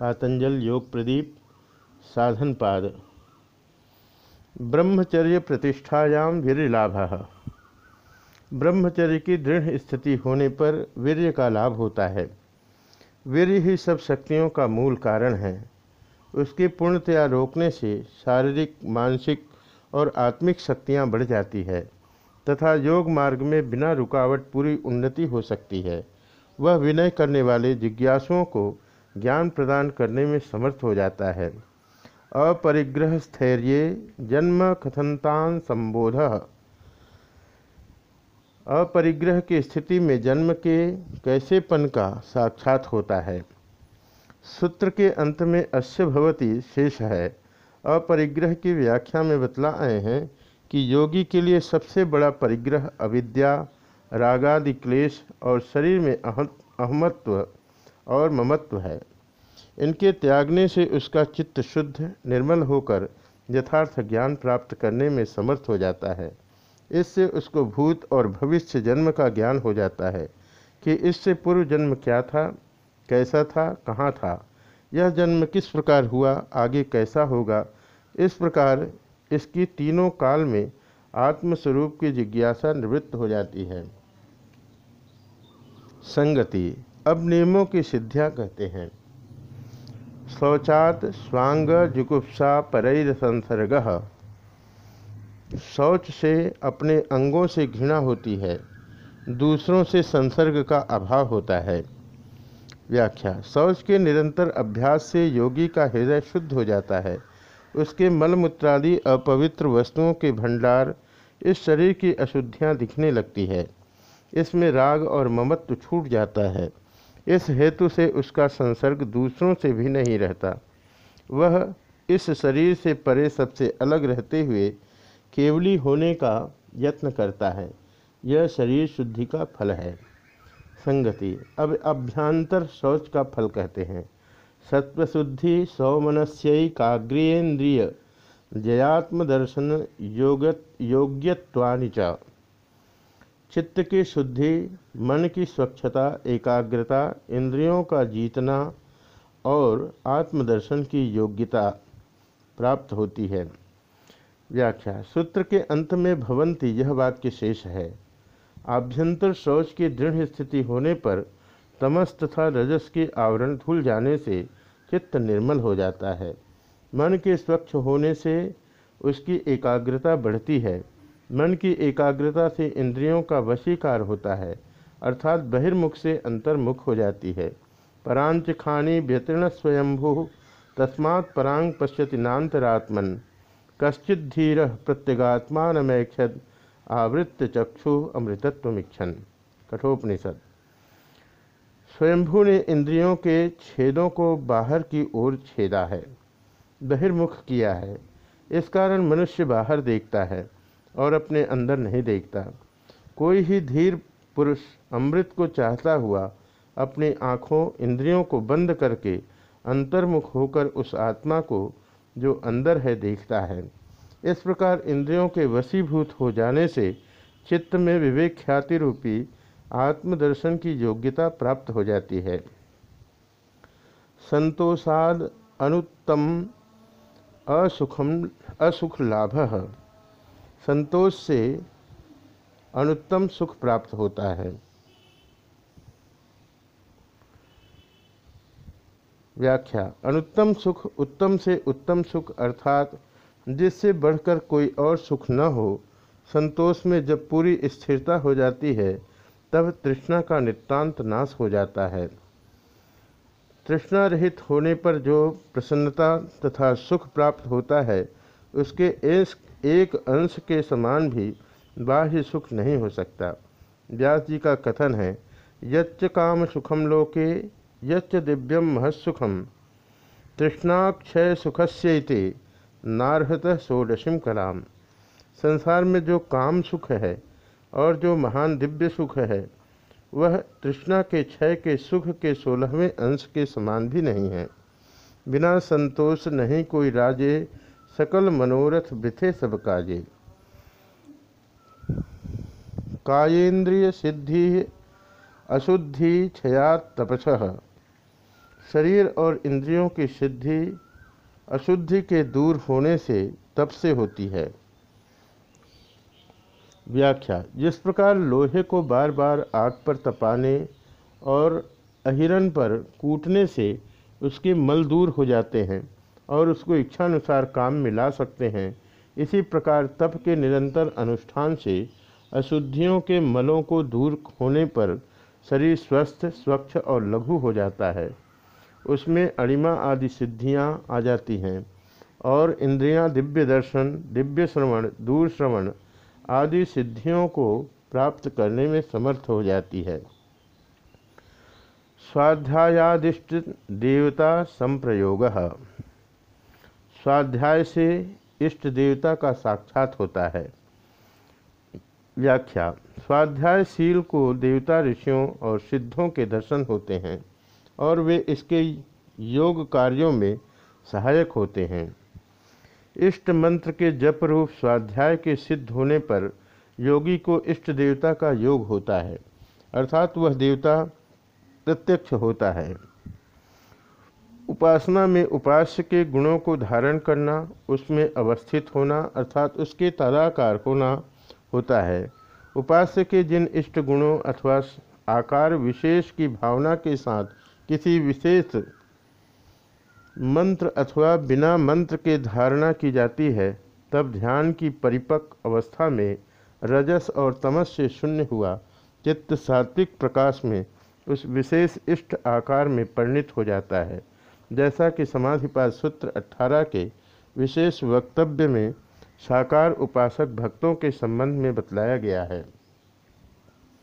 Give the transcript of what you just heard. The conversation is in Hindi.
पातंजल योग प्रदीप साधनपाद ब्रह्मचर्य प्रतिष्ठायाम वीर लाभ। ब्रह्मचर्य की दृढ़ स्थिति होने पर वीर्य का लाभ होता है। वीर्य ही सब शक्तियों का मूल कारण है। उसकी पूर्णतया रोकने से शारीरिक, मानसिक और आत्मिक शक्तियाँ बढ़ जाती है, तथा योग मार्ग में बिना रुकावट पूरी उन्नति हो सकती है। वह विनय करने वाले जिज्ञासुओं को ज्ञान प्रदान करने में समर्थ हो जाता है। अपरिग्रह स्थैर्य जन्म कथनतान संबोध। अपरिग्रह की स्थिति में जन्म के कैसेपन का साक्षात होता है। सूत्र के अंत में अश्य भवती शेष है। अपरिग्रह की व्याख्या में बतला आए हैं कि योगी के लिए सबसे बड़ा परिग्रह अविद्या, रागादि क्लेश और शरीर में अहमत्व और ममत्व है। इनके त्यागने से उसका चित्त शुद्ध, निर्मल होकर यथार्थ ज्ञान प्राप्त करने में समर्थ हो जाता है। इससे उसको भूत और भविष्य जन्म का ज्ञान हो जाता है कि इससे पूर्व जन्म क्या था, कैसा था, कहाँ था, यह जन्म किस प्रकार हुआ, आगे कैसा होगा। इस प्रकार इसकी तीनों काल में आत्मस्वरूप की जिज्ञासा निवृत्त हो जाती है। संगति, अब नियमों की सिद्धियाँ कहते हैं। शौचात स्वांग जुगुप्सा परैर संसर्ग। शौच से अपने अंगों से घृणा होती है, दूसरों से संसर्ग का अभाव होता है। व्याख्या, शौच के निरंतर अभ्यास से योगी का हृदय शुद्ध हो जाता है। उसके मलमूत्रादि अपवित्र वस्तुओं के भंडार इस शरीर की अशुद्धियाँ दिखने लगती है। इसमें राग और ममत्व छूट जाता है। इस हेतु से उसका संसर्ग दूसरों से भी नहीं रहता। वह इस शरीर से परे सबसे अलग रहते हुए केवली होने का यत्न करता है। यह शरीर शुद्धि का फल है। संगति, अब अभ्यंतर शौच का फल कहते हैं। सत्वशुद्धि सौमनस्यी काग्रियेन्द्रिय जयात्मदर्शन योग योग्यवानि च। चित्त की शुद्धि, मन की स्वच्छता, एकाग्रता, इंद्रियों का जीतना और आत्मदर्शन की योग्यता प्राप्त होती है। व्याख्या, सूत्र के अंत में भवंती यह बात के शेष है। आभ्यंतर शौच की दृढ़ स्थिति होने पर तमस तथा रजस के आवरण धुल जाने से चित्त निर्मल हो जाता है। मन के स्वच्छ होने से उसकी एकाग्रता बढ़ती है। मन की एकाग्रता से इंद्रियों का वशीकार होता है, अर्थात बहिर्मुख से अंतर्मुख हो जाती है। परांच खानी व्यतीर्ण स्वयंभु, तस्मात् परांग पश्यति नातरात्मन कश्चित धीर प्रत्यगात्मानमैक्षद आवृत्त चक्षु अमृतत्वमीक्षण कठोपनिषद। स्वयंभू ने इंद्रियों के छेदों को बाहर की ओर छेदा है, बहिर्मुख किया है। इस कारण मनुष्य बाहर देखता है। और अपने अंदर नहीं देखता। कोई ही धीर पुरुष अमृत को चाहता हुआ अपनी आँखों, इंद्रियों को बंद करके अंतर्मुख होकर उस आत्मा को, जो अंदर है, देखता है। इस प्रकार इंद्रियों के वशीभूत हो जाने से चित्त में विवेक ख्याति रूपी आत्मदर्शन की योग्यता प्राप्त हो जाती है। संतोषाद अनुत्तम असुखम, असुख लाभ। संतोष से अनुत्तम सुख प्राप्त होता है। व्याख्या, अनुत्तम सुख उत्तम से उत्तम सुख अर्थात जिससे बढ़कर कोई और सुख न हो, संतोष में जब पूरी स्थिरता हो जाती है, तब तृष्णा का नितांत नाश हो जाता है। तृष्णा रहित होने पर जो प्रसन्नता तथा सुख प्राप्त होता है उसके एस एक अंश के समान भी बाह्य सुख नहीं हो सकता। व्यास जी का कथन है, यच्च काम सुखम लोके, यच्च दिव्यम महत्सुखम। तृष्णाक्षय सुख सुखस्यते नारहत षोडशीम कलाम। संसार में जो काम सुख है और जो महान दिव्य सुख है, वह तृष्णा के क्षय के सुख के सोलहवें अंश के समान भी नहीं है। बिना संतोष नहीं कोई राजे सकल मनोरथ बिथे सब काजे। कायेन्द्रिय सिद्धि, अशुद्धि, क्षया तपस। शरीर और इंद्रियों की सिद्धि, अशुद्धि के दूर होने से तप से होती है। व्याख्या, जिस प्रकार लोहे को बार बार आग पर तपाने और अहिरन पर कूटने से उसके मल दूर हो जाते हैं और उसको इच्छानुसार काम में ला सकते हैं। इसी प्रकार तप के निरंतर अनुष्ठान से अशुद्धियों के मलों को दूर होने पर शरीर स्वस्थ, स्वच्छ और लघु हो जाता है। उसमें अणिमा आदि सिद्धियाँ आ जाती हैं और इंद्रियाँ दिव्य दर्शन, दिव्य श्रवण, दूर श्रवण आदि सिद्धियों को प्राप्त करने में समर्थ हो जाती है। स्वाध्यायादिष्ट देवता संप्रयोग स्वाध्याय से इष्ट देवता का साक्षात होता है। व्याख्या स्वाध्याय स्वाध्यायशील को देवता ऋषियों और सिद्धों के दर्शन होते हैं और वे इसके योग कार्यों में सहायक होते हैं। इष्ट मंत्र के जप रूप स्वाध्याय के सिद्ध होने पर योगी को इष्ट देवता का योग होता है, अर्थात वह देवता प्रत्यक्ष होता है। उपासना में उपास्य के गुणों को धारण करना, उसमें अवस्थित होना अर्थात उसके तदाकार होना होता है। उपास्य के जिन इष्ट गुणों अथवा आकार विशेष की भावना के साथ किसी विशेष मंत्र अथवा बिना मंत्र के धारणा की जाती है, तब ध्यान की परिपक्व अवस्था में रजस और तमस से शून्य हुआ। चित्त सात्विक प्रकाश में उस विशेष इष्ट आकार में परिणित हो जाता है। जैसा कि समाधिपाद सूत्र 18 के विशेष वक्तव्य में साकार उपासक भक्तों के संबंध में बतलाया गया है।